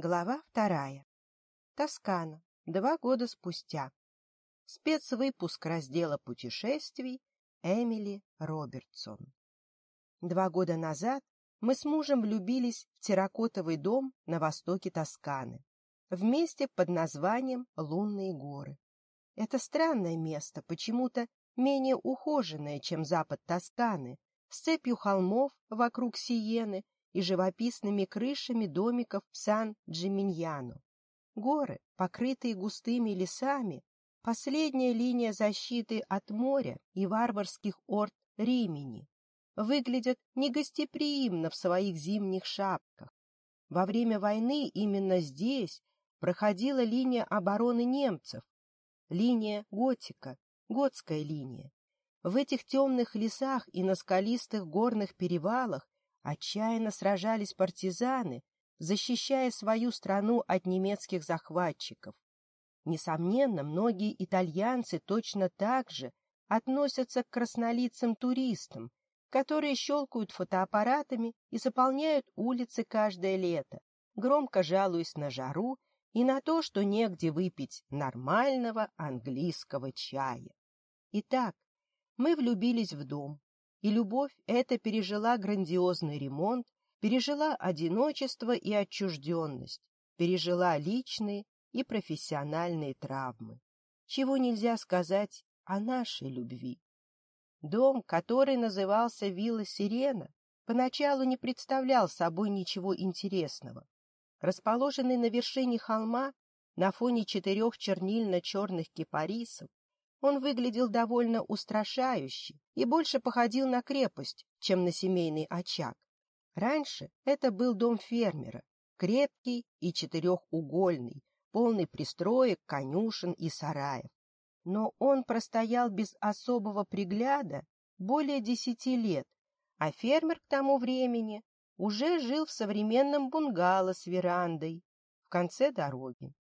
Глава вторая. Тоскана. Два года спустя. Спецвыпуск раздела путешествий Эмили Робертсон. Два года назад мы с мужем влюбились в терракотовый дом на востоке Тосканы, вместе под названием Лунные горы. Это странное место, почему-то менее ухоженное, чем запад Тосканы, с цепью холмов вокруг Сиены – и живописными крышами домиков Псан-Джиминьяно. Горы, покрытые густыми лесами, последняя линия защиты от моря и варварских орд Римени, выглядят негостеприимно в своих зимних шапках. Во время войны именно здесь проходила линия обороны немцев, линия готика, готская линия. В этих темных лесах и на скалистых горных перевалах Отчаянно сражались партизаны, защищая свою страну от немецких захватчиков. Несомненно, многие итальянцы точно так же относятся к краснолицым туристам, которые щелкают фотоаппаратами и заполняют улицы каждое лето, громко жалуясь на жару и на то, что негде выпить нормального английского чая. Итак, мы влюбились в дом, и любовь эта пережила грандиозный ремонт, пережила одиночество и отчужденность, пережила личные и профессиональные травмы. Чего нельзя сказать о нашей любви. Дом, который назывался «Вилла Сирена», поначалу не представлял собой ничего интересного. Расположенный на вершине холма, на фоне четырех чернильно-черных кипарисов, он выглядел довольно устрашающе и больше походил на крепость, чем на семейный очаг. Раньше это был дом фермера, крепкий и четырехугольный, полный пристроек, конюшен и сараев. Но он простоял без особого пригляда более десяти лет, а фермер к тому времени уже жил в современном бунгало с верандой в конце дороги.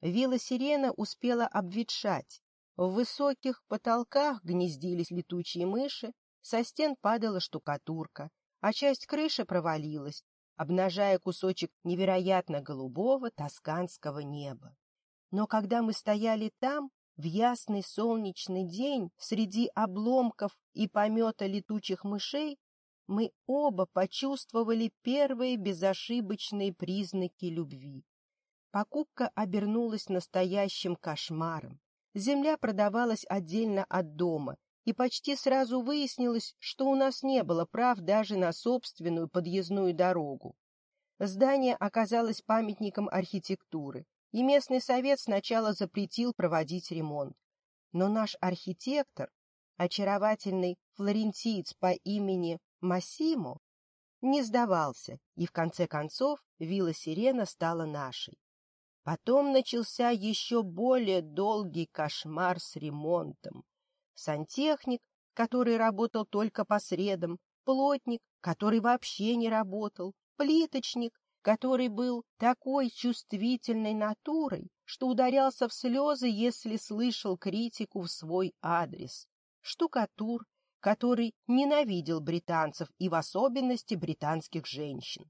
Вилла Сирена успела обветшать, в высоких потолках гнездились летучие мыши, со стен падала штукатурка, а часть крыши провалилась, обнажая кусочек невероятно голубого тосканского неба. Но когда мы стояли там, в ясный солнечный день, среди обломков и помета летучих мышей, мы оба почувствовали первые безошибочные признаки любви. Покупка обернулась настоящим кошмаром. Земля продавалась отдельно от дома, и почти сразу выяснилось, что у нас не было прав даже на собственную подъездную дорогу. Здание оказалось памятником архитектуры, и местный совет сначала запретил проводить ремонт. Но наш архитектор, очаровательный флорентиец по имени Массимо, не сдавался, и в конце концов вилла Сирена стала нашей. Потом начался еще более долгий кошмар с ремонтом. Сантехник, который работал только по средам, плотник, который вообще не работал, плиточник, который был такой чувствительной натурой, что ударялся в слезы, если слышал критику в свой адрес. Штукатур, который ненавидел британцев и в особенности британских женщин.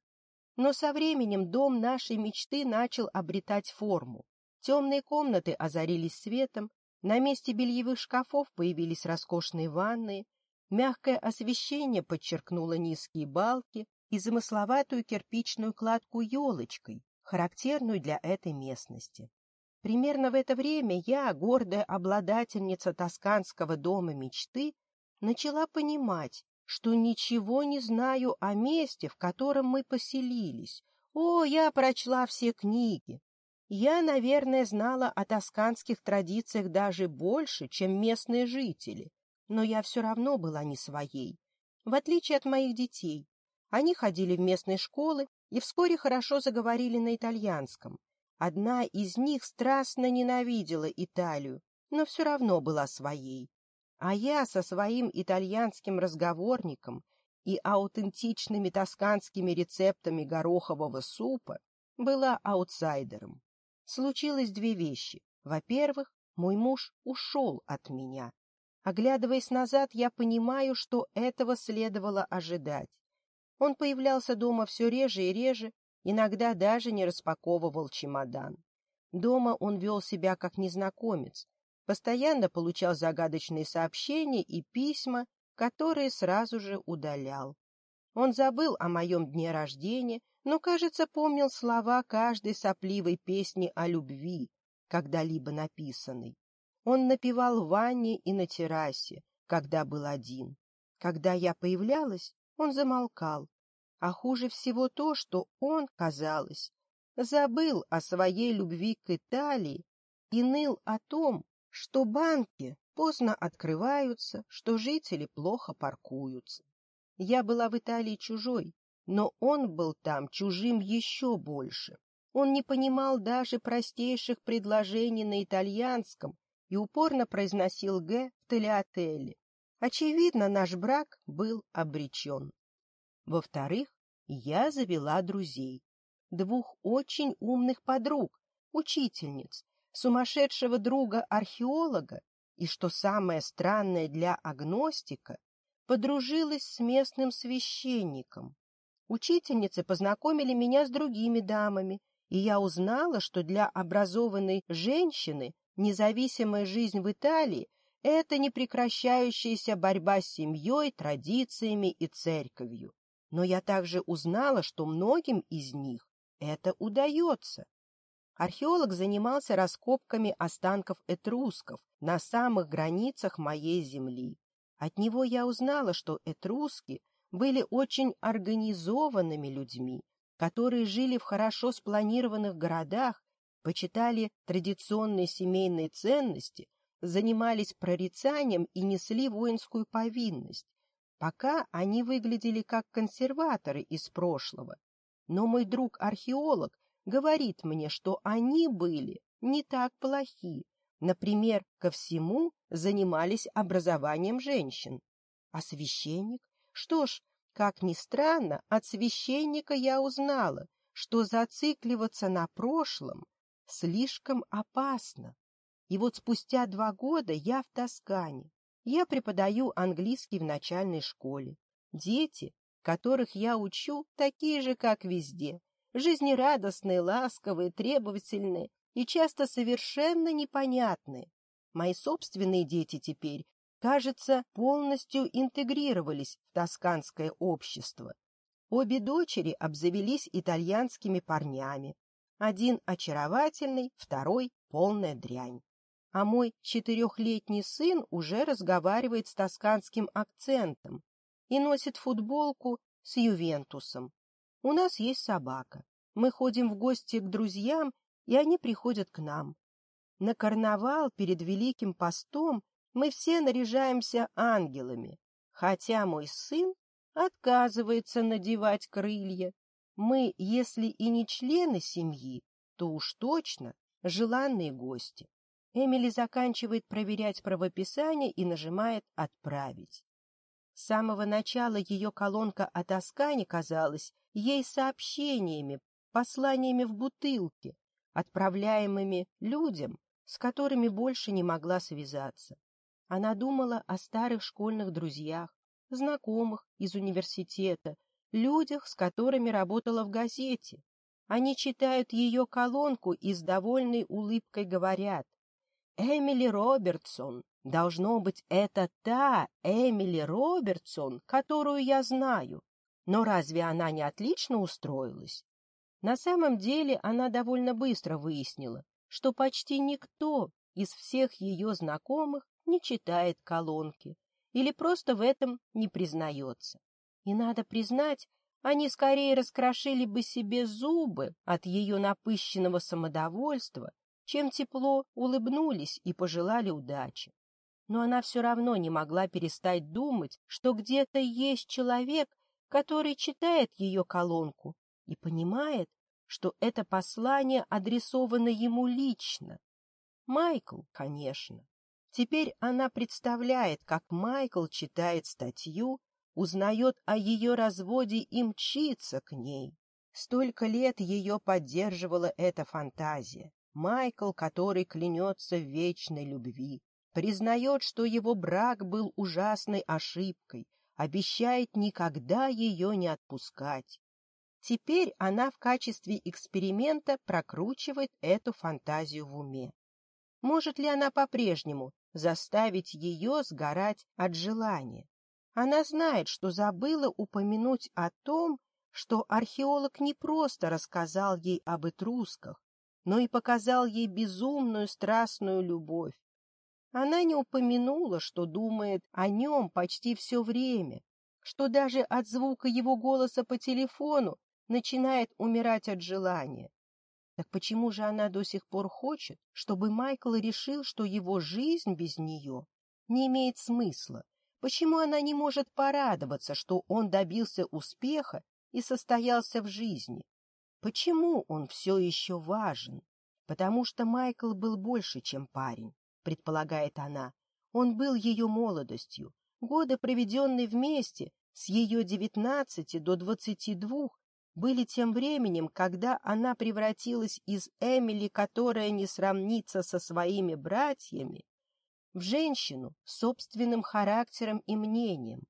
Но со временем дом нашей мечты начал обретать форму. Темные комнаты озарились светом, на месте бельевых шкафов появились роскошные ванны, мягкое освещение подчеркнуло низкие балки и замысловатую кирпичную кладку елочкой, характерную для этой местности. Примерно в это время я, гордая обладательница тосканского дома мечты, начала понимать, что ничего не знаю о месте, в котором мы поселились. О, я прочла все книги. Я, наверное, знала о тосканских традициях даже больше, чем местные жители, но я все равно была не своей, в отличие от моих детей. Они ходили в местные школы и вскоре хорошо заговорили на итальянском. Одна из них страстно ненавидела Италию, но все равно была своей. А я со своим итальянским разговорником и аутентичными тосканскими рецептами горохового супа была аутсайдером. Случилось две вещи. Во-первых, мой муж ушел от меня. Оглядываясь назад, я понимаю, что этого следовало ожидать. Он появлялся дома все реже и реже, иногда даже не распаковывал чемодан. Дома он вел себя как незнакомец, постоянно получал загадочные сообщения и письма, которые сразу же удалял. Он забыл о моем дне рождения, но, кажется, помнил слова каждой сопливой песни о любви, когда-либо написанной. Он напевал в ванне и на террасе, когда был один. Когда я появлялась, он замолкал. А хуже всего то, что он, казалось, забыл о своей любви к Италии и ныл о том, что банки поздно открываются, что жители плохо паркуются. Я была в Италии чужой, но он был там чужим еще больше. Он не понимал даже простейших предложений на итальянском и упорно произносил «г» в телеотеле. Очевидно, наш брак был обречен. Во-вторых, я завела друзей. Двух очень умных подруг, учительниц, сумасшедшего друга-археолога и, что самое странное для агностика, подружилась с местным священником. Учительницы познакомили меня с другими дамами, и я узнала, что для образованной женщины независимая жизнь в Италии — это непрекращающаяся борьба с семьей, традициями и церковью. Но я также узнала, что многим из них это удается. Археолог занимался раскопками останков этрусков на самых границах моей земли. От него я узнала, что этруски были очень организованными людьми, которые жили в хорошо спланированных городах, почитали традиционные семейные ценности, занимались прорицанием и несли воинскую повинность. Пока они выглядели как консерваторы из прошлого. Но мой друг-археолог говорит мне, что они были не так плохи. Например, ко всему занимались образованием женщин. А священник? Что ж, как ни странно, от священника я узнала, что зацикливаться на прошлом слишком опасно. И вот спустя два года я в Тоскане. Я преподаю английский в начальной школе. Дети, которых я учу, такие же, как везде — жизнерадостные, ласковые, требовательные и часто совершенно непонятные. Мои собственные дети теперь, кажется, полностью интегрировались в тосканское общество. Обе дочери обзавелись итальянскими парнями. Один очаровательный, второй — полная дрянь. А мой четырехлетний сын уже разговаривает с тосканским акцентом и носит футболку с Ювентусом. У нас есть собака. Мы ходим в гости к друзьям, и они приходят к нам. На карнавал перед Великим постом мы все наряжаемся ангелами, хотя мой сын отказывается надевать крылья. Мы, если и не члены семьи, то уж точно желанные гости. Эмили заканчивает проверять правописание и нажимает «Отправить». С самого начала ее колонка о Тоскане казалась ей сообщениями, посланиями в бутылке, отправляемыми людям, с которыми больше не могла связаться. Она думала о старых школьных друзьях, знакомых из университета, людях, с которыми работала в газете. Они читают ее колонку и с довольной улыбкой говорят «Эмили Робертсон, Должно быть, это та Эмили Робертсон, которую я знаю. Но разве она не отлично устроилась? На самом деле она довольно быстро выяснила, что почти никто из всех ее знакомых не читает колонки или просто в этом не признается. И надо признать, они скорее раскрошили бы себе зубы от ее напыщенного самодовольства, чем тепло улыбнулись и пожелали удачи но она все равно не могла перестать думать, что где-то есть человек, который читает ее колонку и понимает, что это послание адресовано ему лично. Майкл, конечно. Теперь она представляет, как Майкл читает статью, узнает о ее разводе и мчится к ней. Столько лет ее поддерживала эта фантазия. Майкл, который клянется в вечной любви, признает, что его брак был ужасной ошибкой, обещает никогда ее не отпускать. Теперь она в качестве эксперимента прокручивает эту фантазию в уме. Может ли она по-прежнему заставить ее сгорать от желания? Она знает, что забыла упомянуть о том, что археолог не просто рассказал ей об этрусках, но и показал ей безумную страстную любовь, она не упомянула, что думает о нем почти все время, что даже от звука его голоса по телефону начинает умирать от желания. Так почему же она до сих пор хочет, чтобы Майкл решил, что его жизнь без нее не имеет смысла? Почему она не может порадоваться, что он добился успеха и состоялся в жизни? Почему он все еще важен? Потому что Майкл был больше, чем парень предполагает она. Он был ее молодостью, годы, проведенные вместе, с ее девятнадцати до двадцати двух, были тем временем, когда она превратилась из Эмили, которая не сравнится со своими братьями, в женщину с собственным характером и мнением.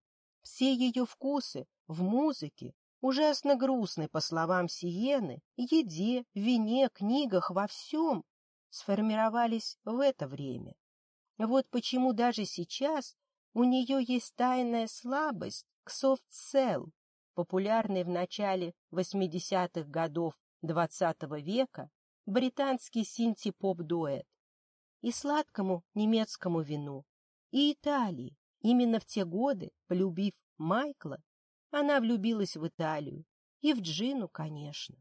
Все ее вкусы в музыке, ужасно грустной, по словам Сиены, еде, вине, книгах, во всем сформировались в это время. Вот почему даже сейчас у нее есть тайная слабость к софт-селл, популярный в начале 80-х годов XX -го века британский синти-поп-дуэт, и сладкому немецкому вину, и Италии. Именно в те годы, полюбив Майкла, она влюбилась в Италию, и в Джину, конечно.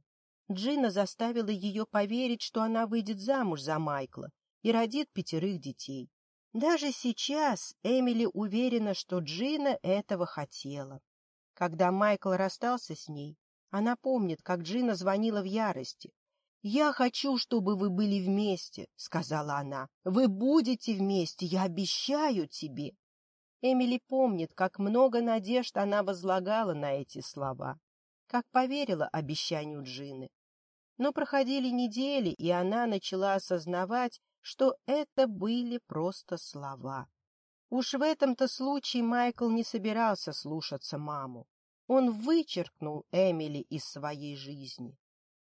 Джина заставила ее поверить, что она выйдет замуж за Майкла и родит пятерых детей. Даже сейчас Эмили уверена, что Джина этого хотела. Когда Майкл расстался с ней, она помнит, как Джина звонила в ярости. «Я хочу, чтобы вы были вместе», — сказала она. «Вы будете вместе, я обещаю тебе». Эмили помнит, как много надежд она возлагала на эти слова, как поверила обещанию Джины. Но проходили недели, и она начала осознавать, что это были просто слова. Уж в этом-то случае Майкл не собирался слушаться маму. Он вычеркнул Эмили из своей жизни.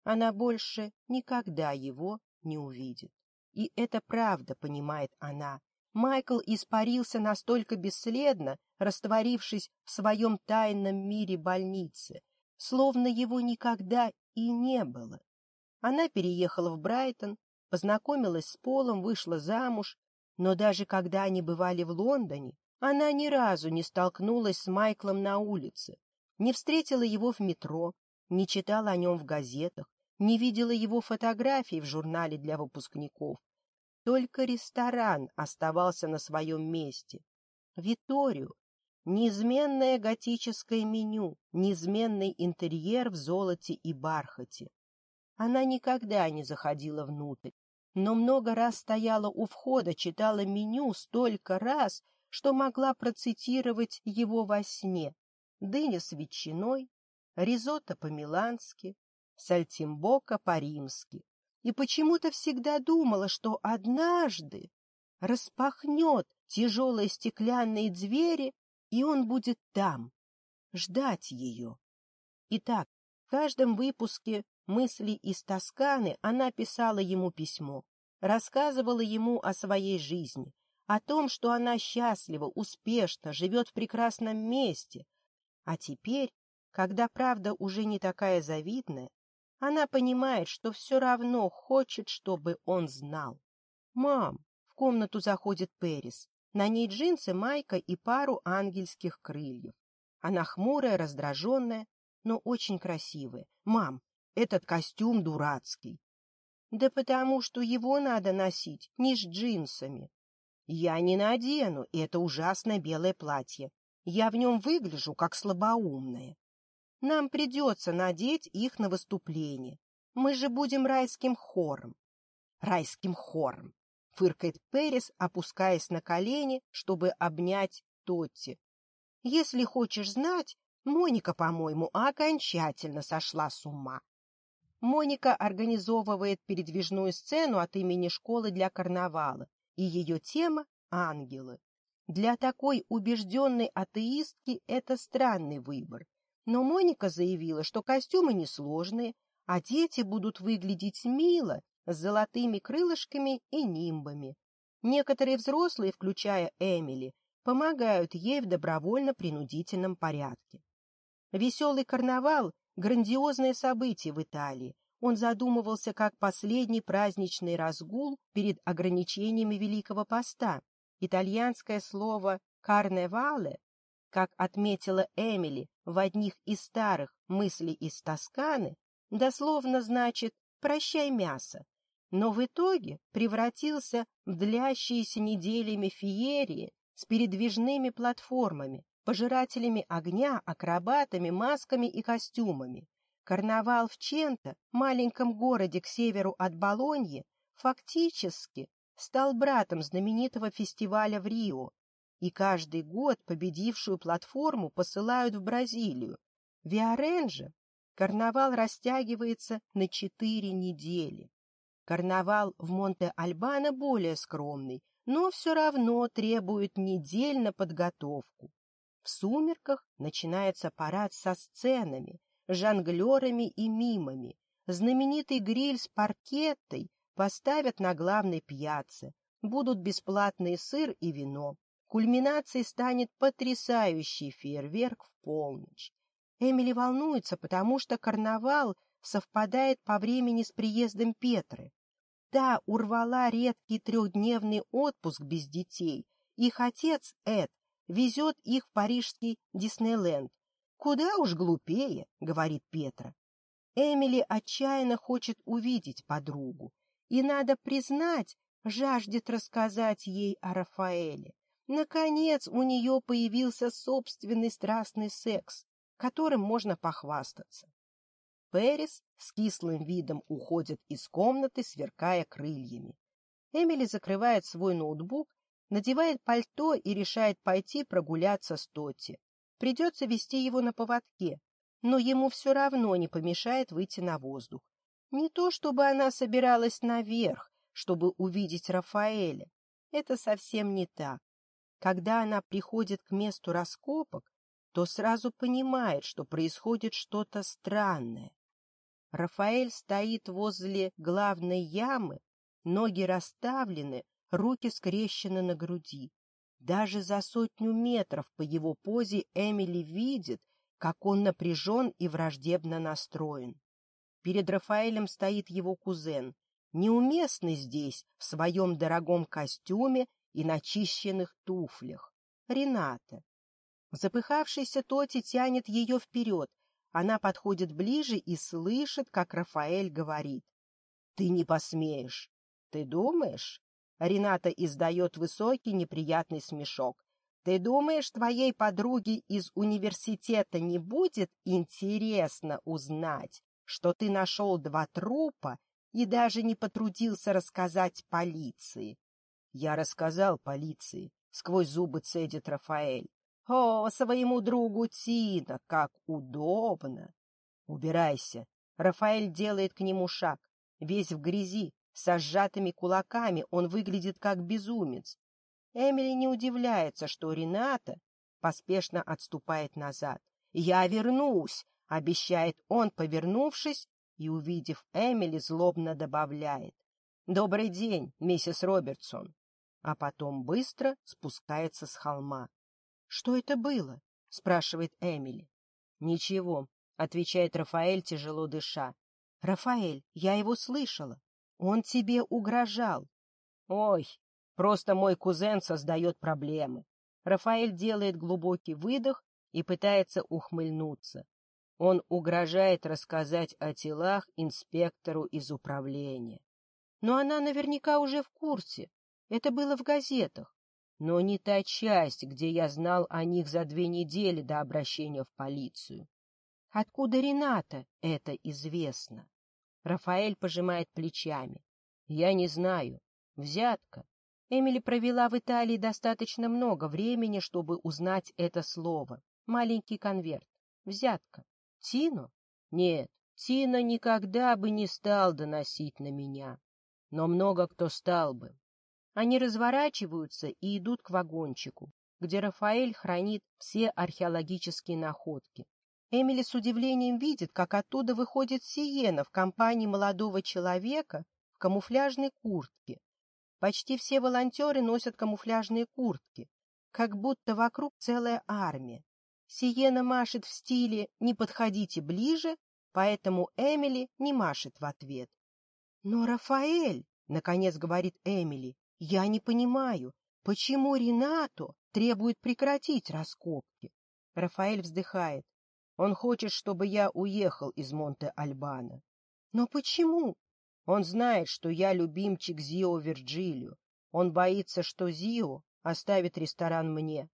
Она больше никогда его не увидит. И это правда, понимает она. Майкл испарился настолько бесследно, растворившись в своем тайном мире больницы, словно его никогда и не было. Она переехала в Брайтон, познакомилась с Полом, вышла замуж, но даже когда они бывали в Лондоне, она ни разу не столкнулась с Майклом на улице, не встретила его в метро, не читала о нем в газетах, не видела его фотографий в журнале для выпускников. Только ресторан оставался на своем месте. Виторию, неизменное готическое меню, неизменный интерьер в золоте и бархате. Она никогда не заходила внутрь, но много раз стояла у входа, читала меню столько раз, что могла процитировать его во сне. Дыня с ветчиной, ризотто по-милански, сальтимбока по-римски. И почему-то всегда думала, что однажды распахнет тяжелые стеклянные двери, и он будет там, ждать ее. Итак, в каждом выпуске мысли из Тосканы она писала ему письмо, рассказывала ему о своей жизни, о том, что она счастлива, успешно, живет в прекрасном месте. А теперь, когда правда уже не такая завидная, она понимает, что все равно хочет, чтобы он знал. «Мам!» — в комнату заходит Перис. На ней джинсы, майка и пару ангельских крыльев. Она хмурая, раздраженная, но очень красивая. «Мам, этот костюм дурацкий. Да потому что его надо носить не с джинсами. Я не надену это ужасное белое платье. Я в нем выгляжу, как слабоумная. Нам придется надеть их на выступление. Мы же будем райским хором. Райским хором, — фыркает Перес, опускаясь на колени, чтобы обнять Тотти. Если хочешь знать, Моника, по-моему, окончательно сошла с ума. Моника организовывает передвижную сцену от имени школы для карнавала, и ее тема — ангелы. Для такой убежденной атеистки это странный выбор. Но Моника заявила, что костюмы несложные, а дети будут выглядеть мило, с золотыми крылышками и нимбами. Некоторые взрослые, включая Эмили, помогают ей в добровольно-принудительном порядке. Веселый карнавал Грандиозное событие в Италии. Он задумывался как последний праздничный разгул перед ограничениями Великого Поста. Итальянское слово «карневале», как отметила Эмили в одних из старых мыслей из Тосканы, дословно значит «прощай мясо», но в итоге превратился в длящиеся неделями феерии с передвижными платформами, пожирателями огня, акробатами, масками и костюмами. Карнавал в Чента, маленьком городе к северу от Болоньи, фактически стал братом знаменитого фестиваля в Рио, и каждый год победившую платформу посылают в Бразилию. Виарен карнавал растягивается на четыре недели. Карнавал в Монте-Альбано более скромный, но все равно требует недель на подготовку. В сумерках начинается парад со сценами, жонглерами и мимами. Знаменитый гриль с паркетой поставят на главной пьяце. Будут бесплатный сыр и вино. Кульминацией станет потрясающий фейерверк в полночь. Эмили волнуется, потому что карнавал совпадает по времени с приездом Петры. Та урвала редкий трехдневный отпуск без детей. Их отец, Эд, везет их в парижский Диснейленд. «Куда уж глупее», — говорит Петра. Эмили отчаянно хочет увидеть подругу. И, надо признать, жаждет рассказать ей о Рафаэле. Наконец у нее появился собственный страстный секс, которым можно похвастаться. Перис с кислым видом уходит из комнаты, сверкая крыльями. Эмили закрывает свой ноутбук надевает пальто и решает пойти прогуляться с Тоти. Придется вести его на поводке, но ему все равно не помешает выйти на воздух. Не то, чтобы она собиралась наверх, чтобы увидеть Рафаэля. Это совсем не так. Когда она приходит к месту раскопок, то сразу понимает, что происходит что-то странное. Рафаэль стоит возле главной ямы, ноги расставлены, руки скрещены на груди. Даже за сотню метров по его позе Эмили видит, как он напряжен и враждебно настроен. Перед Рафаэлем стоит его кузен, неуместный здесь, в своем дорогом костюме и начищенных туфлях. Рената. Запыхавшийся Тоти тянет ее вперед. Она подходит ближе и слышит, как Рафаэль говорит. — Ты не посмеешь. Ты думаешь? Рената издает высокий неприятный смешок. «Ты думаешь, твоей подруге из университета не будет интересно узнать, что ты нашел два трупа и даже не потрудился рассказать полиции?» «Я рассказал полиции», — сквозь зубы цедит Рафаэль. «О, своему другу Тина, как удобно!» «Убирайся!» Рафаэль делает к нему шаг, весь в грязи, со сжатыми кулаками он выглядит как безумец. Эмили не удивляется, что Рената поспешно отступает назад. «Я вернусь!» — обещает он, повернувшись, и, увидев Эмили, злобно добавляет. «Добрый день, миссис Робертсон!» А потом быстро спускается с холма. «Что это было?» — спрашивает Эмили. «Ничего», — отвечает Рафаэль, тяжело дыша. «Рафаэль, я его слышала. Он тебе угрожал. Ой, просто мой кузен создает проблемы. Рафаэль делает глубокий выдох и пытается ухмыльнуться. Он угрожает рассказать о телах инспектору из управления. Но она наверняка уже в курсе. Это было в газетах. Но не та часть, где я знал о них за две недели до обращения в полицию. Откуда Рената это известно? Рафаэль пожимает плечами. Я не знаю. Взятка. Эмили провела в Италии достаточно много времени, чтобы узнать это слово. Маленький конверт. Взятка. Тину? Нет, Тина никогда бы не стал доносить на меня. Но много кто стал бы. Они разворачиваются и идут к вагончику, где Рафаэль хранит все археологические находки. Эмили с удивлением видит, как оттуда выходит Сиена в компании молодого человека в камуфляжной куртке. Почти все волонтеры носят камуфляжные куртки, как будто вокруг целая армия. Сиена машет в стиле «не подходите ближе», поэтому Эмили не машет в ответ. «Но, Рафаэль», — наконец говорит Эмили, — «я не понимаю, почему Ренато требует прекратить раскопки?» Рафаэль вздыхает. Он хочет, чтобы я уехал из Монте-Альбана. Но почему? Он знает, что я любимчик Зио Вирджилио. Он боится, что Зио оставит ресторан мне.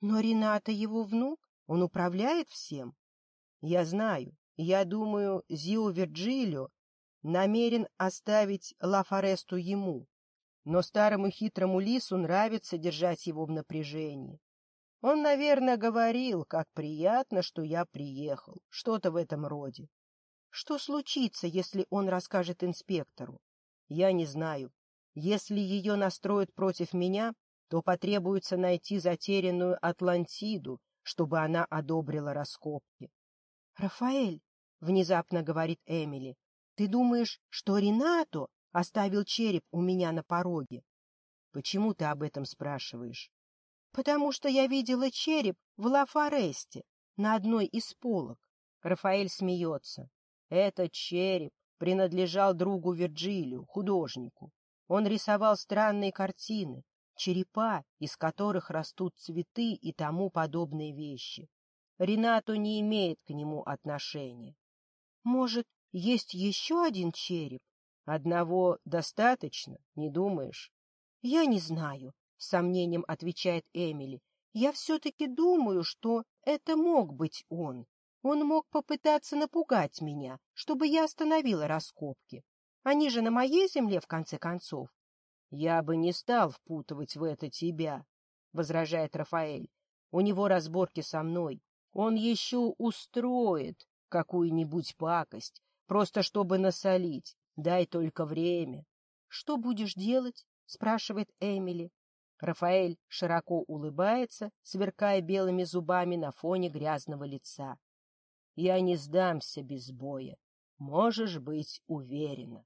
Но Рената его внук, он управляет всем. Я знаю. Я думаю, Зио Вирджилио намерен оставить Ла Форесту ему. Но старому хитрому лису нравится держать его в напряжении. Он, наверное, говорил, как приятно, что я приехал, что-то в этом роде. Что случится, если он расскажет инспектору? Я не знаю. Если ее настроят против меня, то потребуется найти затерянную Атлантиду, чтобы она одобрила раскопки. — Рафаэль, — внезапно говорит Эмили, — ты думаешь, что Ренато оставил череп у меня на пороге? — Почему ты об этом спрашиваешь? потому что я видела череп в Лафаресте на одной из полок. Рафаэль смеется. Этот череп принадлежал другу Вирджилию, художнику. Он рисовал странные картины, черепа, из которых растут цветы и тому подобные вещи. Ренато не имеет к нему отношения. Может, есть еще один череп? Одного достаточно, не думаешь? Я не знаю, — с сомнением отвечает Эмили. «Я все-таки думаю, что это мог быть он. Он мог попытаться напугать меня, чтобы я остановила раскопки. Они же на моей земле, в конце концов». «Я бы не стал впутывать в это тебя», — возражает Рафаэль. «У него разборки со мной. Он еще устроит какую-нибудь пакость, просто чтобы насолить. Дай только время». «Что будешь делать?» — спрашивает Эмили. Рафаэль широко улыбается, сверкая белыми зубами на фоне грязного лица. «Я не сдамся без боя. Можешь быть уверена».